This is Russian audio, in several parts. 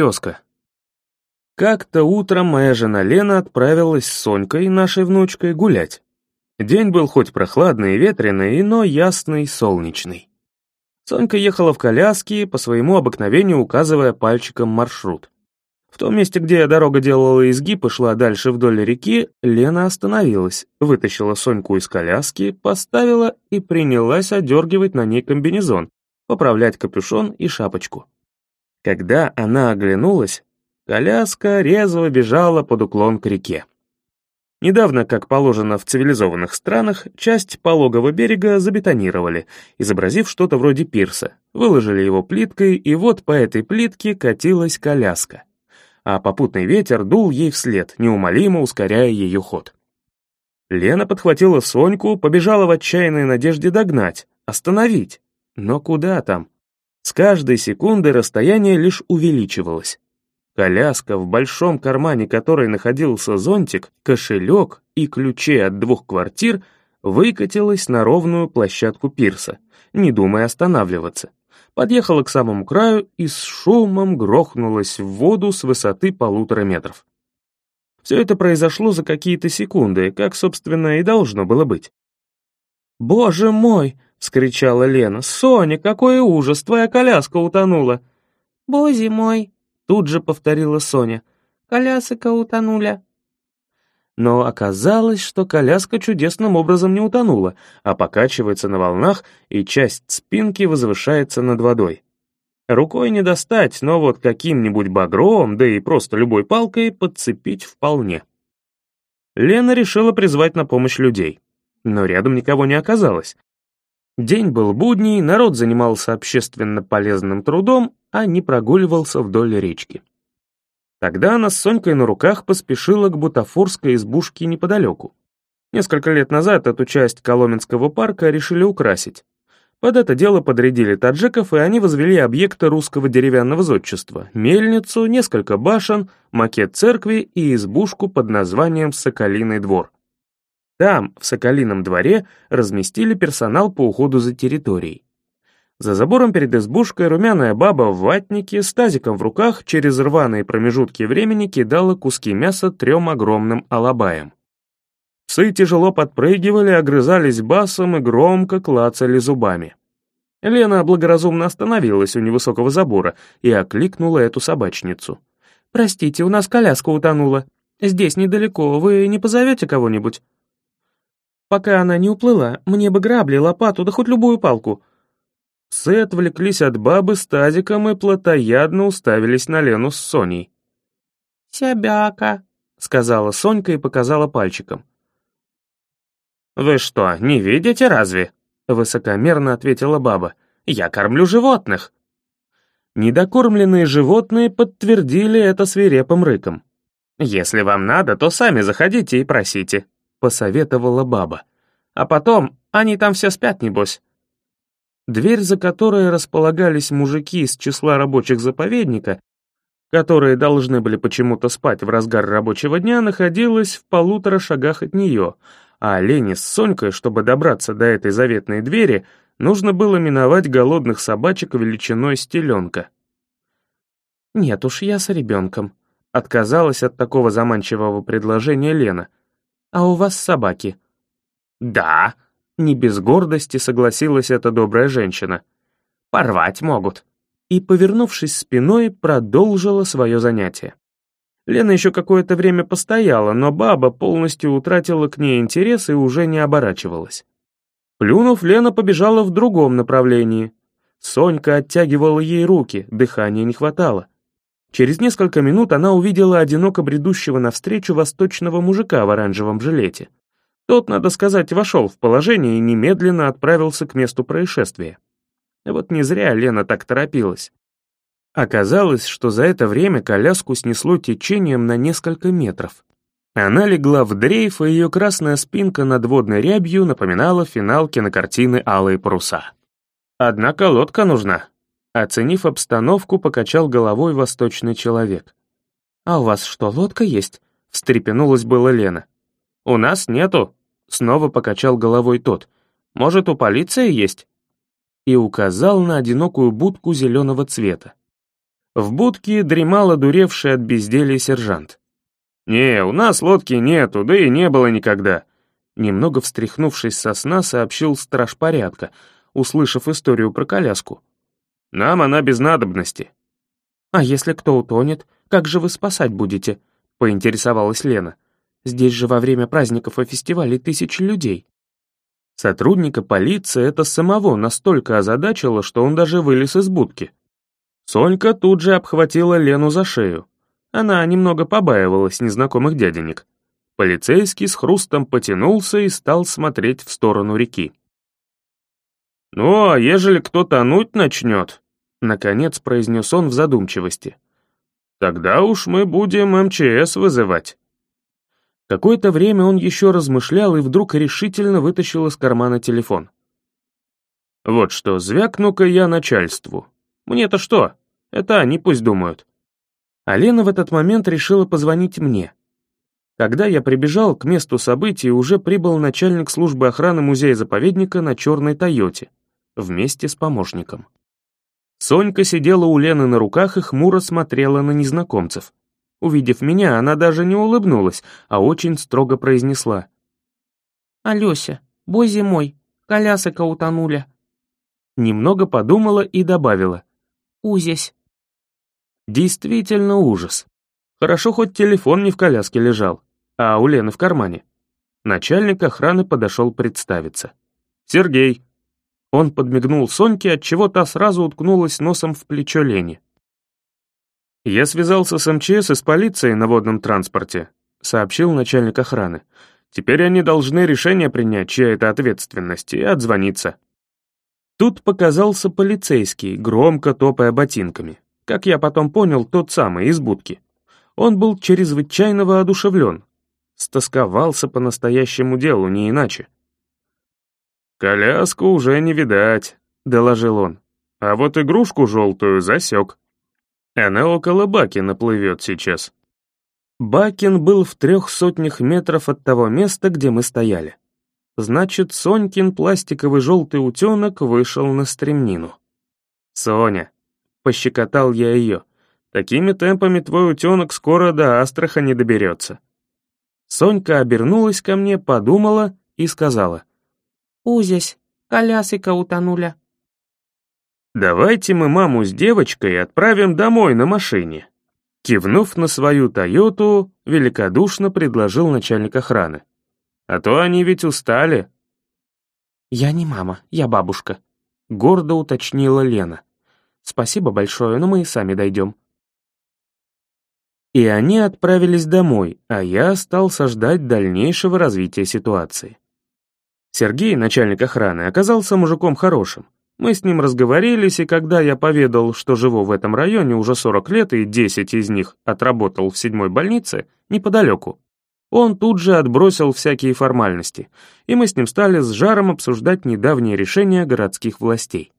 тезка. Как-то утром моя жена Лена отправилась с Сонькой, нашей внучкой, гулять. День был хоть прохладный и ветреный, но ясный, солнечный. Сонька ехала в коляске, по своему обыкновению указывая пальчиком маршрут. В том месте, где дорога делала изгиб и шла дальше вдоль реки, Лена остановилась, вытащила Соньку из коляски, поставила и принялась одергивать на ней комбинезон, поправлять капюшон и шапочку. Когда она оглянулась, коляска резво бежала под уклон к реке. Недавно, как положено в цивилизованных странах, часть пологого берега забетонировали, изобразив что-то вроде пирса, выложили его плиткой, и вот по этой плитке катилась коляска. А попутный ветер дул ей вслед, неумолимо ускоряя ее ход. Лена подхватила Соньку, побежала в отчаянной надежде догнать, остановить. Но куда там? С каждой секундой расстояние лишь увеличивалось. Коляска, в большом кармане которой находился зонтик, кошелек и ключи от двух квартир, выкатилась на ровную площадку пирса, не думая останавливаться. Подъехала к самому краю и с шумом грохнулась в воду с высоты полутора метров. Все это произошло за какие-то секунды, как, собственно, и должно было быть. «Боже мой!» — скричала Лена. «Соня, какой ужас! Твоя коляска утонула!» «Боже мой!» Тут же повторила Соня. «Колясика утонула». Но оказалось, что коляска чудесным образом не утонула, а покачивается на волнах, и часть спинки возвышается над водой. Рукой не достать, но вот каким-нибудь багром, да и просто любой палкой подцепить вполне. Лена решила призвать на помощь людей, но рядом никого не оказалось. День был будний, народ занимался общественно полезным трудом, а не прогуливался вдоль речки. Тогда она с Сонькой на руках поспешила к бутафорской избушке неподалеку. Несколько лет назад эту часть Коломенского парка решили украсить. Под это дело подрядили таджиков, и они возвели объекты русского деревянного зодчества, мельницу, несколько башен, макет церкви и избушку под названием «Соколиный двор». Там, в Соколином дворе, разместили персонал по уходу за территорией. За забором перед избушкой румяная баба в ватнике с тазиком в руках через рваные промежутки времени кидала куски мяса трем огромным алабаям. Псы тяжело подпрыгивали, огрызались басом и громко клацали зубами. Лена благоразумно остановилась у невысокого забора и окликнула эту собачницу. «Простите, у нас коляска утонула. Здесь недалеко, вы не позовете кого-нибудь?» Пока она не уплыла, мне бы грабли, лопату, да хоть любую палку». Псы отвлеклись от бабы с тазиком и плотоядно уставились на Лену с Соней. «Сябяка», — сказала Сонька и показала пальчиком. «Вы что, не видите разве?» — высокомерно ответила баба. «Я кормлю животных». Недокормленные животные подтвердили это свирепым рыком. «Если вам надо, то сами заходите и просите», — посоветовала баба. «А потом, они там все спят, небось». Дверь, за которой располагались мужики из числа рабочих заповедника, которые должны были почему-то спать в разгар рабочего дня, находилась в полутора шагах от нее, а Лене с Сонькой, чтобы добраться до этой заветной двери, нужно было миновать голодных собачек величиной стеленка. «Нет уж, я с ребенком», — отказалась от такого заманчивого предложения Лена — а у вас собаки». «Да», — не без гордости согласилась эта добрая женщина. «Порвать могут». И, повернувшись спиной, продолжила свое занятие. Лена еще какое-то время постояла, но баба полностью утратила к ней интерес и уже не оборачивалась. Плюнув, Лена побежала в другом направлении. Сонька оттягивала ей руки, дыхания не хватало. Через несколько минут она увидела одиноко бредущего навстречу восточного мужика в оранжевом жилете. Тот, надо сказать, вошел в положение и немедленно отправился к месту происшествия. Вот не зря Лена так торопилась. Оказалось, что за это время коляску снесло течением на несколько метров. Она легла в дрейф, и ее красная спинка над водной рябью напоминала финал кинокартины «Алые паруса». Однако лодка нужна, Оценив обстановку, покачал головой восточный человек. «А у вас что, лодка есть?» — встрепенулась была Лена. «У нас нету», — снова покачал головой тот. «Может, у полиции есть?» И указал на одинокую будку зеленого цвета. В будке дремал одуревший от безделья сержант. «Не, у нас лодки нету, да и не было никогда», немного встряхнувшись со сна, сообщил страж порядка, услышав историю про коляску. «Нам она без надобности». «А если кто утонет, как же вы спасать будете?» — поинтересовалась Лена. «Здесь же во время праздников и фестивалей тысячи людей». Сотрудника полиции это самого настолько озадачило, что он даже вылез из будки. Сонька тут же обхватила Лену за шею. Она немного побаивалась незнакомых дяденек. Полицейский с хрустом потянулся и стал смотреть в сторону реки. «Ну, а ежели кто тонуть начнет?» — наконец произнес он в задумчивости. «Тогда уж мы будем МЧС вызывать». Какое-то время он еще размышлял и вдруг решительно вытащил из кармана телефон. «Вот что, звякну-ка я начальству. Мне-то что? Это они пусть думают». А Лена в этот момент решила позвонить мне. Когда я прибежал к месту событий, уже прибыл начальник службы охраны музея-заповедника на черной «Тойоте» вместе с помощником. Сонька сидела у Лены на руках и хмуро смотрела на незнакомцев. Увидев меня, она даже не улыбнулась, а очень строго произнесла. «Алёся, бой зимой, колясика утонули». Немного подумала и добавила. «Узесь». Действительно ужас. Хорошо, хоть телефон не в коляске лежал, а у Лены в кармане. Начальник охраны подошел представиться. «Сергей». Он подмигнул Соньке, отчего та сразу уткнулась носом в плечо Лене. «Я связался с МЧС и с полицией на водном транспорте», сообщил начальник охраны. «Теперь они должны решение принять, чья это ответственность, и отзвониться». Тут показался полицейский, громко топая ботинками. Как я потом понял, тот самый, из будки. Он был чрезвычайно воодушевлен. Стосковался по настоящему делу, не иначе. «Коляску уже не видать», — доложил он. «А вот игрушку желтую засек». Она около Бакина плывет сейчас. Бакин был в трех сотнях метров от того места, где мы стояли. Значит, Сонькин пластиковый желтый утенок вышел на стремнину. «Соня», — пощекотал я ее, — «такими темпами твой утенок скоро до Астрахани доберется». Сонька обернулась ко мне, подумала и сказала. «Узясь, колясика утонуля». «Давайте мы маму с девочкой отправим домой на машине». Кивнув на свою «Тойоту», великодушно предложил начальник охраны. «А то они ведь устали». «Я не мама, я бабушка», — гордо уточнила Лена. «Спасибо большое, но мы и сами дойдем». И они отправились домой, а я остался ждать дальнейшего развития ситуации. Сергей, начальник охраны, оказался мужиком хорошим. Мы с ним разговорились, и когда я поведал, что живу в этом районе уже 40 лет и 10 из них отработал в седьмой больнице, неподалеку, он тут же отбросил всякие формальности, и мы с ним стали с жаром обсуждать недавние решения городских властей.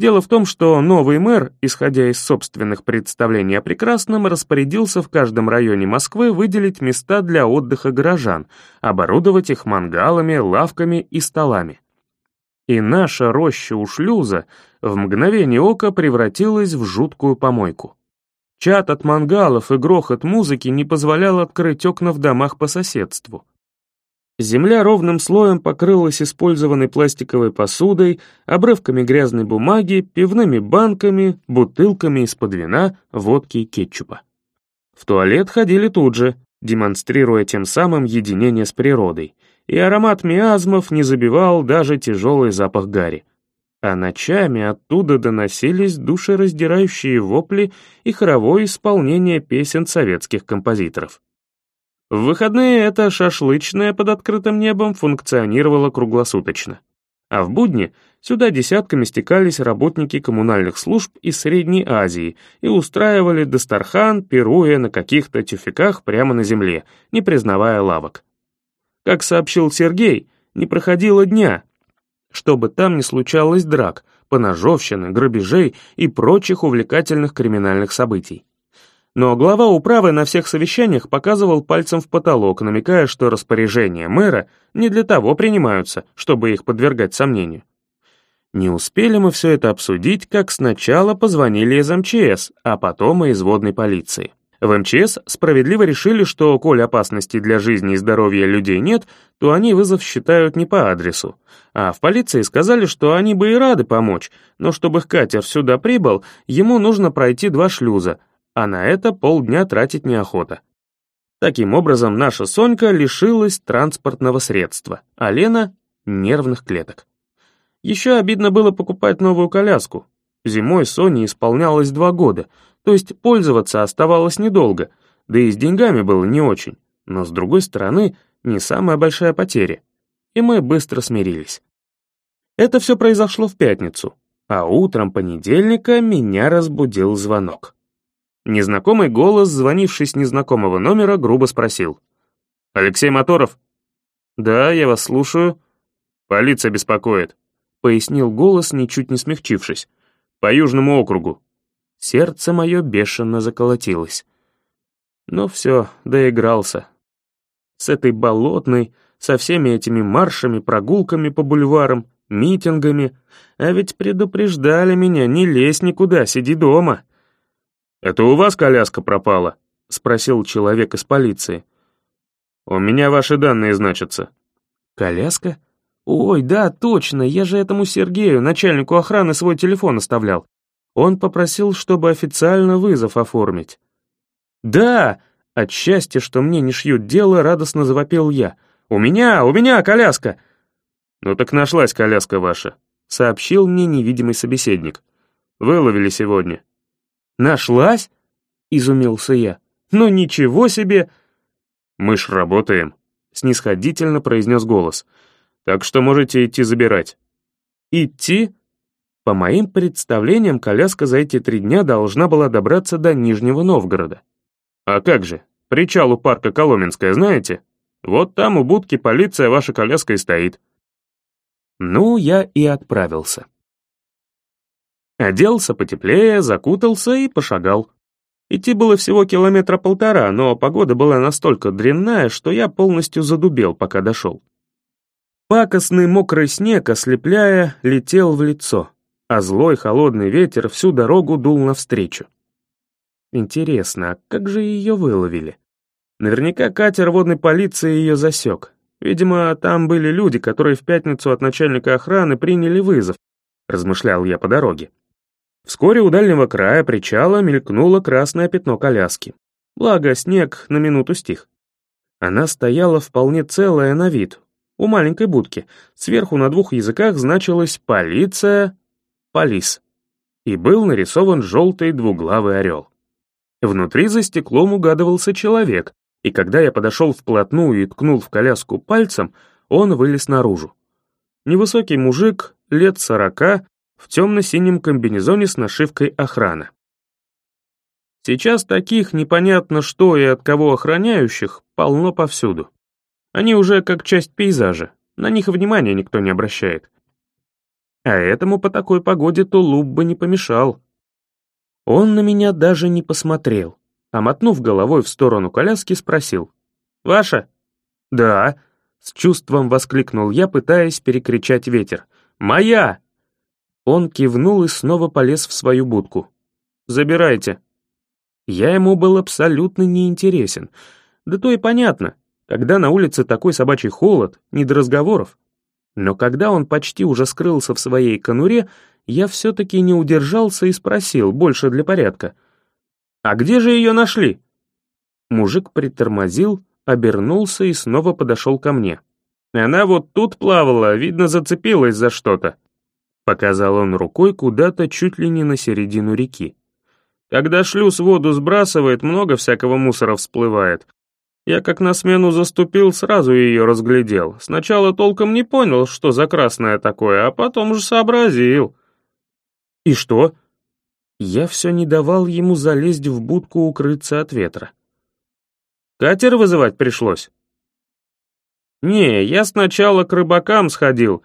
Дело в том, что новый мэр, исходя из собственных представлений о прекрасном, распорядился в каждом районе Москвы выделить места для отдыха горожан, оборудовать их мангалами, лавками и столами и наша роща у шлюза в мгновение ока превратилась в жуткую помойку. Чат от мангалов и грохот музыки не позволял открыть окна в домах по соседству. Земля ровным слоем покрылась использованной пластиковой посудой, обрывками грязной бумаги, пивными банками, бутылками из-под вина, водки и кетчупа. В туалет ходили тут же, демонстрируя тем самым единение с природой — и аромат миазмов не забивал даже тяжелый запах гари. А ночами оттуда доносились душераздирающие вопли и хоровое исполнение песен советских композиторов. В выходные эта шашлычная под открытым небом функционировала круглосуточно. А в будни сюда десятками стекались работники коммунальных служб из Средней Азии и устраивали Дастархан, пируя на каких-то тюфяках прямо на земле, не признавая лавок. Как сообщил Сергей, не проходило дня, чтобы там не случалось драк, поножовщины, грабежей и прочих увлекательных криминальных событий. Но глава управы на всех совещаниях показывал пальцем в потолок, намекая, что распоряжения мэра не для того принимаются, чтобы их подвергать сомнению. Не успели мы все это обсудить, как сначала позвонили из МЧС, а потом и из водной полиции. В МЧС справедливо решили, что, коль опасности для жизни и здоровья людей нет, то они вызов считают не по адресу. А в полиции сказали, что они бы и рады помочь, но чтобы их катер сюда прибыл, ему нужно пройти два шлюза, а на это полдня тратить неохота. Таким образом, наша Сонька лишилась транспортного средства, а Лена — нервных клеток. Еще обидно было покупать новую коляску. Зимой Соне исполнялось два года, то есть пользоваться оставалось недолго, да и с деньгами было не очень, но с другой стороны, не самая большая потеря. И мы быстро смирились. Это все произошло в пятницу, а утром понедельника меня разбудил звонок. Незнакомый голос, звонивший с незнакомого номера, грубо спросил. «Алексей Моторов?» «Да, я вас слушаю». «Полиция беспокоит». — пояснил голос, ничуть не смягчившись. «По Южному округу». Сердце мое бешено заколотилось. Но все, доигрался. С этой болотной, со всеми этими маршами, прогулками по бульварам, митингами. А ведь предупреждали меня, не лезь никуда, сиди дома. «Это у вас коляска пропала?» — спросил человек из полиции. «У меня ваши данные значатся». «Коляска?» «Ой, да, точно, я же этому Сергею, начальнику охраны, свой телефон оставлял. Он попросил, чтобы официально вызов оформить». «Да!» От счастья, что мне не шьют дело, радостно завопил я. «У меня, у меня коляска!» «Ну так нашлась коляска ваша», — сообщил мне невидимый собеседник. «Выловили сегодня». «Нашлась?» — изумился я. «Ну ничего себе!» «Мы ж работаем», — снисходительно произнес голос. Так что можете идти забирать». «Идти?» По моим представлениям, коляска за эти три дня должна была добраться до Нижнего Новгорода. «А как же? Причал у парка Коломенская, знаете? Вот там у будки полиция ваша коляска и стоит». Ну, я и отправился. Оделся потеплее, закутался и пошагал. Идти было всего километра полтора, но погода была настолько дрянная, что я полностью задубел, пока дошел. Пакостный мокрый снег, ослепляя, летел в лицо, а злой холодный ветер всю дорогу дул навстречу. Интересно, а как же ее выловили? Наверняка катер водной полиции ее засек. Видимо, там были люди, которые в пятницу от начальника охраны приняли вызов, размышлял я по дороге. Вскоре у дальнего края причала мелькнуло красное пятно коляски. Благо, снег на минуту стих. Она стояла вполне целая на вид, у маленькой будки. Сверху на двух языках значилось «Полиция», «Полис». И был нарисован желтый двуглавый орел. Внутри за стеклом угадывался человек, и когда я подошел вплотную и ткнул в коляску пальцем, он вылез наружу. Невысокий мужик, лет сорока, в темно-синем комбинезоне с нашивкой охрана. Сейчас таких непонятно что и от кого охраняющих полно повсюду. Они уже как часть пейзажа, на них внимания никто не обращает. А этому по такой погоде тулуп бы не помешал. Он на меня даже не посмотрел, а мотнув головой в сторону коляски, спросил. «Ваша?» «Да», — с чувством воскликнул я, пытаясь перекричать ветер. «Моя!» Он кивнул и снова полез в свою будку. «Забирайте». Я ему был абсолютно неинтересен. Да то и понятно. Когда на улице такой собачий холод, не до разговоров. Но когда он почти уже скрылся в своей конуре, я все-таки не удержался и спросил, больше для порядка. «А где же ее нашли?» Мужик притормозил, обернулся и снова подошел ко мне. «Она вот тут плавала, видно, зацепилась за что-то», показал он рукой куда-то чуть ли не на середину реки. «Когда шлюз воду сбрасывает, много всякого мусора всплывает, я как на смену заступил, сразу ее разглядел. Сначала толком не понял, что за красное такое, а потом уже сообразил. И что? Я все не давал ему залезть в будку укрыться от ветра. Катер вызывать пришлось? Не, я сначала к рыбакам сходил.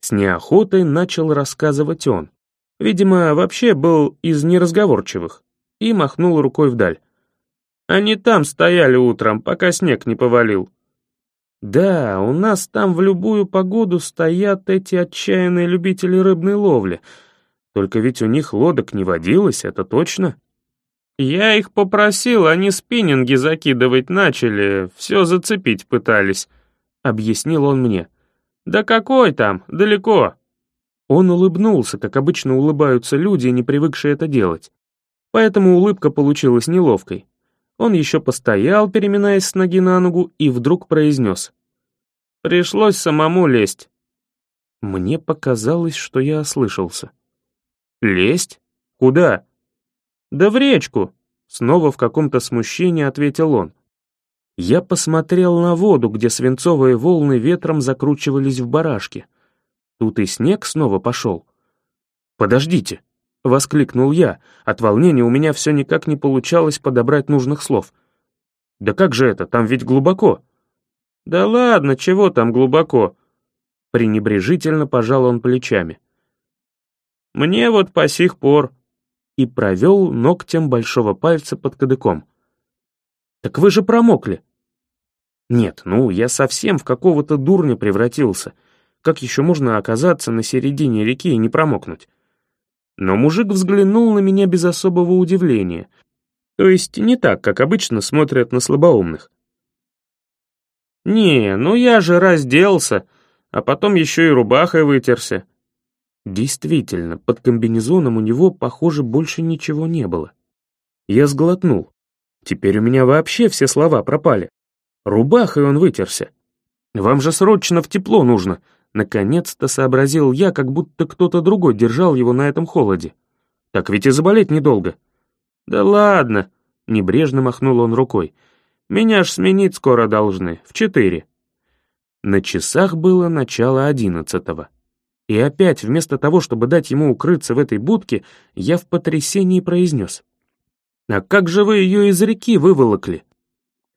С неохотой начал рассказывать он. Видимо, вообще был из неразговорчивых. И махнул рукой вдаль. Они там стояли утром, пока снег не повалил. Да, у нас там в любую погоду стоят эти отчаянные любители рыбной ловли. Только ведь у них лодок не водилось, это точно. Я их попросил, они спиннинги закидывать начали, все зацепить пытались, — объяснил он мне. Да какой там, далеко. Он улыбнулся, как обычно улыбаются люди, не привыкшие это делать. Поэтому улыбка получилась неловкой. Он еще постоял, переминаясь с ноги на ногу, и вдруг произнес. «Пришлось самому лезть». Мне показалось, что я ослышался. «Лезть? Куда?» «Да в речку», — снова в каком-то смущении ответил он. Я посмотрел на воду, где свинцовые волны ветром закручивались в барашки. Тут и снег снова пошел. «Подождите», — воскликнул я. От волнения у меня все никак не получалось подобрать нужных слов. «Да как же это? Там ведь глубоко». «Да ладно, чего там глубоко?» Пренебрежительно пожал он плечами. «Мне вот по сих пор...» И провел ногтем большого пальца под кадыком. «Так вы же промокли!» «Нет, ну, я совсем в какого-то дурня превратился. Как еще можно оказаться на середине реки и не промокнуть?» Но мужик взглянул на меня без особого удивления. То есть не так, как обычно смотрят на слабоумных. «Не, ну я же разделся, а потом еще и рубахой вытерся». Действительно, под комбинезоном у него, похоже, больше ничего не было. Я сглотнул. Теперь у меня вообще все слова пропали. Рубахой он вытерся. «Вам же срочно в тепло нужно», Наконец-то сообразил я, как будто кто-то другой держал его на этом холоде. Так ведь и заболеть недолго. «Да ладно», — небрежно махнул он рукой. «Меня ж сменить скоро должны, в четыре». На часах было начало одиннадцатого. И опять, вместо того, чтобы дать ему укрыться в этой будке, я в потрясении произнес. «А как же вы ее из реки выволокли?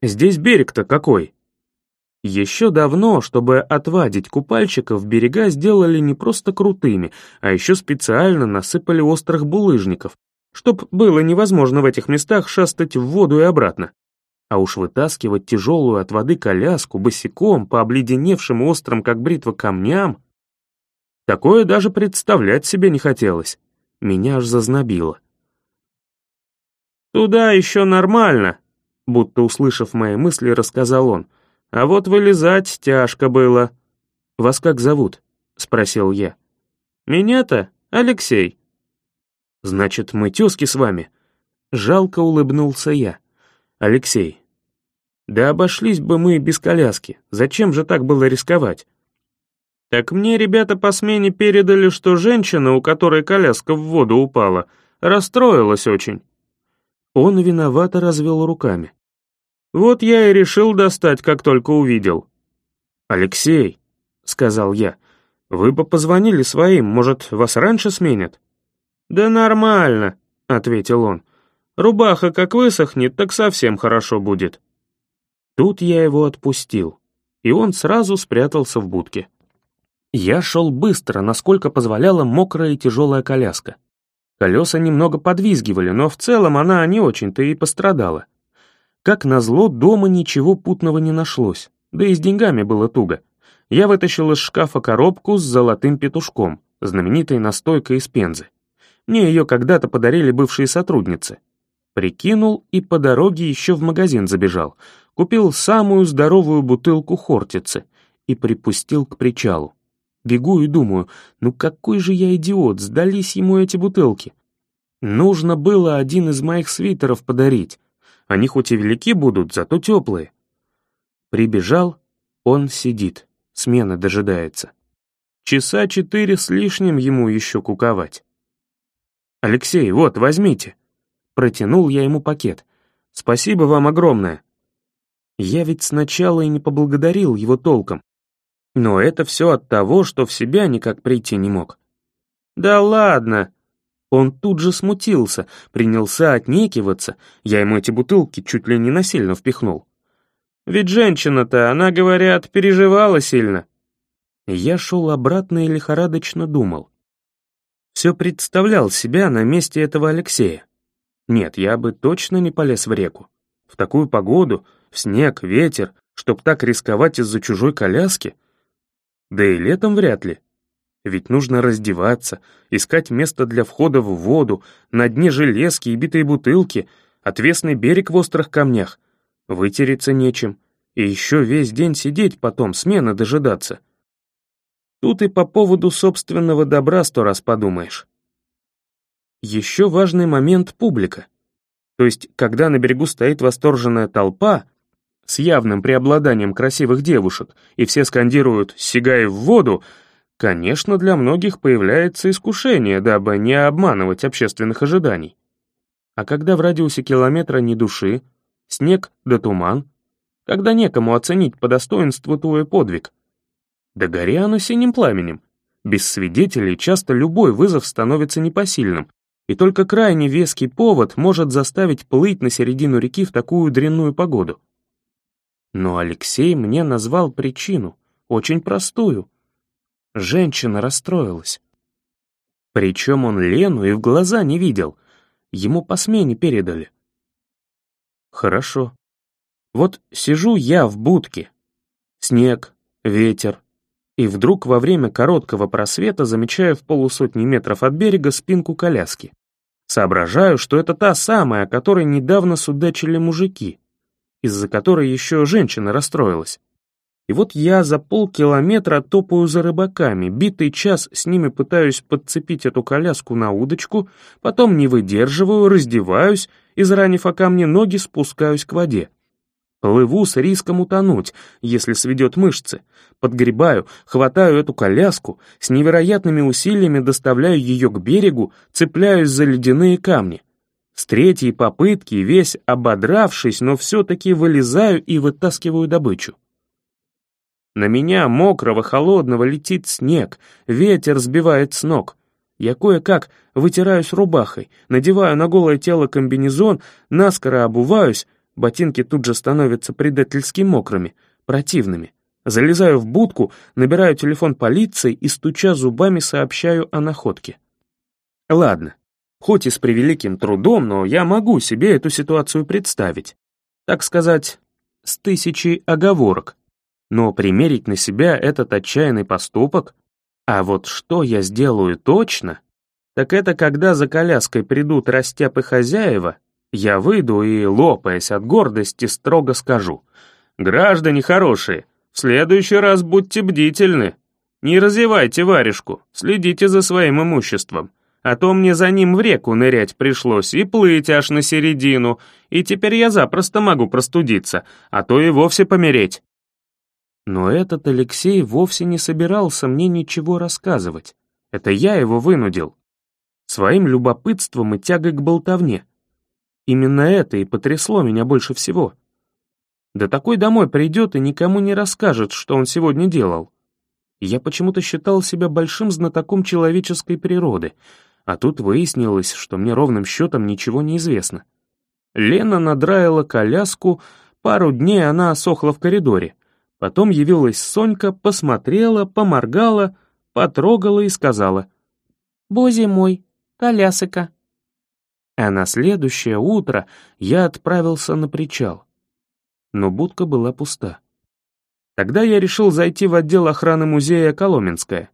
Здесь берег-то какой?» Еще давно, чтобы отвадить купальщиков, берега сделали не просто крутыми, а еще специально насыпали острых булыжников, чтоб было невозможно в этих местах шастать в воду и обратно. А уж вытаскивать тяжелую от воды коляску босиком по обледеневшим острым, как бритва, камням, такое даже представлять себе не хотелось. Меня аж зазнобило. «Туда еще нормально», будто услышав мои мысли, рассказал он — а вот вылезать тяжко было. «Вас как зовут?» — спросил я. «Меня-то Алексей». «Значит, мы тезки с вами?» Жалко улыбнулся я. «Алексей, да обошлись бы мы без коляски. Зачем же так было рисковать?» «Так мне ребята по смене передали, что женщина, у которой коляска в воду упала, расстроилась очень». Он виновато развел руками. Вот я и решил достать, как только увидел. «Алексей», — сказал я, — «вы бы позвонили своим, может, вас раньше сменят?» «Да нормально», — ответил он. «Рубаха как высохнет, так совсем хорошо будет». Тут я его отпустил, и он сразу спрятался в будке. Я шел быстро, насколько позволяла мокрая и тяжелая коляска. Колеса немного подвизгивали, но в целом она не очень-то и пострадала. Как назло, дома ничего путного не нашлось, да и с деньгами было туго. Я вытащил из шкафа коробку с золотым петушком, знаменитой настойкой из пензы. Мне ее когда-то подарили бывшие сотрудницы. Прикинул и по дороге еще в магазин забежал, купил самую здоровую бутылку хортицы и припустил к причалу. Бегу и думаю, ну какой же я идиот, сдались ему эти бутылки. Нужно было один из моих свитеров подарить, они хоть и велики будут, зато теплые. Прибежал, он сидит, смена дожидается. Часа четыре с лишним ему еще куковать. «Алексей, вот, возьмите». Протянул я ему пакет. «Спасибо вам огромное». Я ведь сначала и не поблагодарил его толком. Но это все от того, что в себя никак прийти не мог. «Да ладно», он тут же смутился, принялся отнекиваться, я ему эти бутылки чуть ли не насильно впихнул. Ведь женщина-то, она, говорят, переживала сильно. Я шел обратно и лихорадочно думал. Все представлял себя на месте этого Алексея. Нет, я бы точно не полез в реку. В такую погоду, в снег, ветер, Чтоб так рисковать из-за чужой коляски? Да и летом вряд ли. Ведь нужно раздеваться, искать место для входа в воду, на дне железки и битые бутылки, отвесный берег в острых камнях. Вытереться нечем. И еще весь день сидеть потом, смены дожидаться. Тут и по поводу собственного добра сто раз подумаешь. Еще важный момент — публика. То есть, когда на берегу стоит восторженная толпа с явным преобладанием красивых девушек, и все скандируют «сигай в воду», конечно, для многих появляется искушение, дабы не обманывать общественных ожиданий. А когда в радиусе километра ни души, снег да туман, когда некому оценить по достоинству твой подвиг, да гори оно синим пламенем. Без свидетелей часто любой вызов становится непосильным, и только крайне веский повод может заставить плыть на середину реки в такую дрянную погоду. Но Алексей мне назвал причину, очень простую. Женщина расстроилась. Причем он Лену и в глаза не видел, ему по смене передали. Хорошо. Вот сижу я в будке. Снег, ветер, и вдруг во время короткого просвета замечаю в полусотни метров от берега спинку коляски. Соображаю, что это та самая, о которой недавно судачили мужики, из-за которой еще женщина расстроилась. И вот я за полкилометра топаю за рыбаками, битый час с ними пытаюсь подцепить эту коляску на удочку, потом не выдерживаю, раздеваюсь, изранив о камни ноги, спускаюсь к воде. Плыву с риском утонуть, если сведет мышцы. Подгребаю, хватаю эту коляску, с невероятными усилиями доставляю ее к берегу, цепляюсь за ледяные камни. С третьей попытки, весь ободравшись, но все-таки вылезаю и вытаскиваю добычу. На меня, мокрого, холодного, летит снег, ветер сбивает с ног. Я кое-как вытираюсь рубахой, надеваю на голое тело комбинезон, наскоро обуваюсь, Ботинки тут же становятся предательски мокрыми, противными. Залезаю в будку, набираю телефон полиции и, стуча зубами, сообщаю о находке. Ладно, хоть и с превеликим трудом, но я могу себе эту ситуацию представить. Так сказать, с тысячей оговорок. Но примерить на себя этот отчаянный поступок, а вот что я сделаю точно, так это когда за коляской придут растяпы хозяева я выйду и, лопаясь от гордости, строго скажу. «Граждане хорошие, в следующий раз будьте бдительны. Не разевайте варежку, следите за своим имуществом. А то мне за ним в реку нырять пришлось и плыть аж на середину, и теперь я запросто могу простудиться, а то и вовсе помереть». Но этот Алексей вовсе не собирался мне ничего рассказывать. Это я его вынудил. Своим любопытством и тягой к болтовне. Именно это и потрясло меня больше всего. Да такой домой придет и никому не расскажет, что он сегодня делал. Я почему-то считал себя большим знатоком человеческой природы, а тут выяснилось, что мне ровным счетом ничего не известно. Лена надраила коляску, пару дней она осохла в коридоре. Потом явилась Сонька, посмотрела, поморгала, потрогала и сказала. «Бози мой, колясыка». А на следующее утро я отправился на причал. Но будка была пуста. Тогда я решил зайти в отдел охраны музея Коломенская.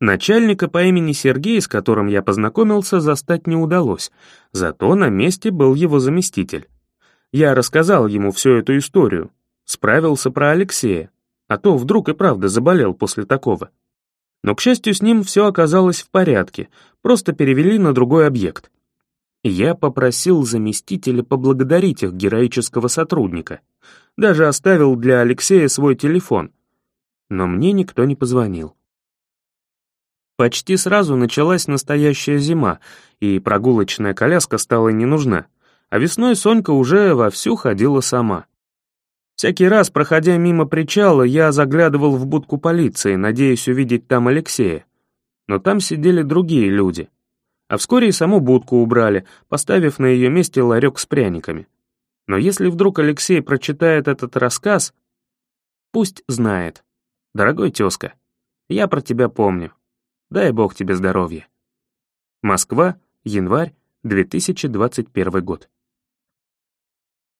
Начальника по имени Сергей, с которым я познакомился, застать не удалось, зато на месте был его заместитель. Я рассказал ему всю эту историю, справился про Алексея, а то вдруг и правда заболел после такого. Но, к счастью, с ним все оказалось в порядке, просто перевели на другой объект. Я попросил заместителя поблагодарить их героического сотрудника. Даже оставил для Алексея свой телефон. Но мне никто не позвонил. Почти сразу началась настоящая зима, и прогулочная коляска стала не нужна, а весной Сонька уже вовсю ходила сама. Всякий раз, проходя мимо причала, я заглядывал в будку полиции, надеясь увидеть там Алексея. Но там сидели другие люди — а вскоре и саму будку убрали, поставив на ее месте ларек с пряниками. Но если вдруг Алексей прочитает этот рассказ, пусть знает. Дорогой тезка, я про тебя помню. Дай бог тебе здоровья. Москва, январь, 2021 год.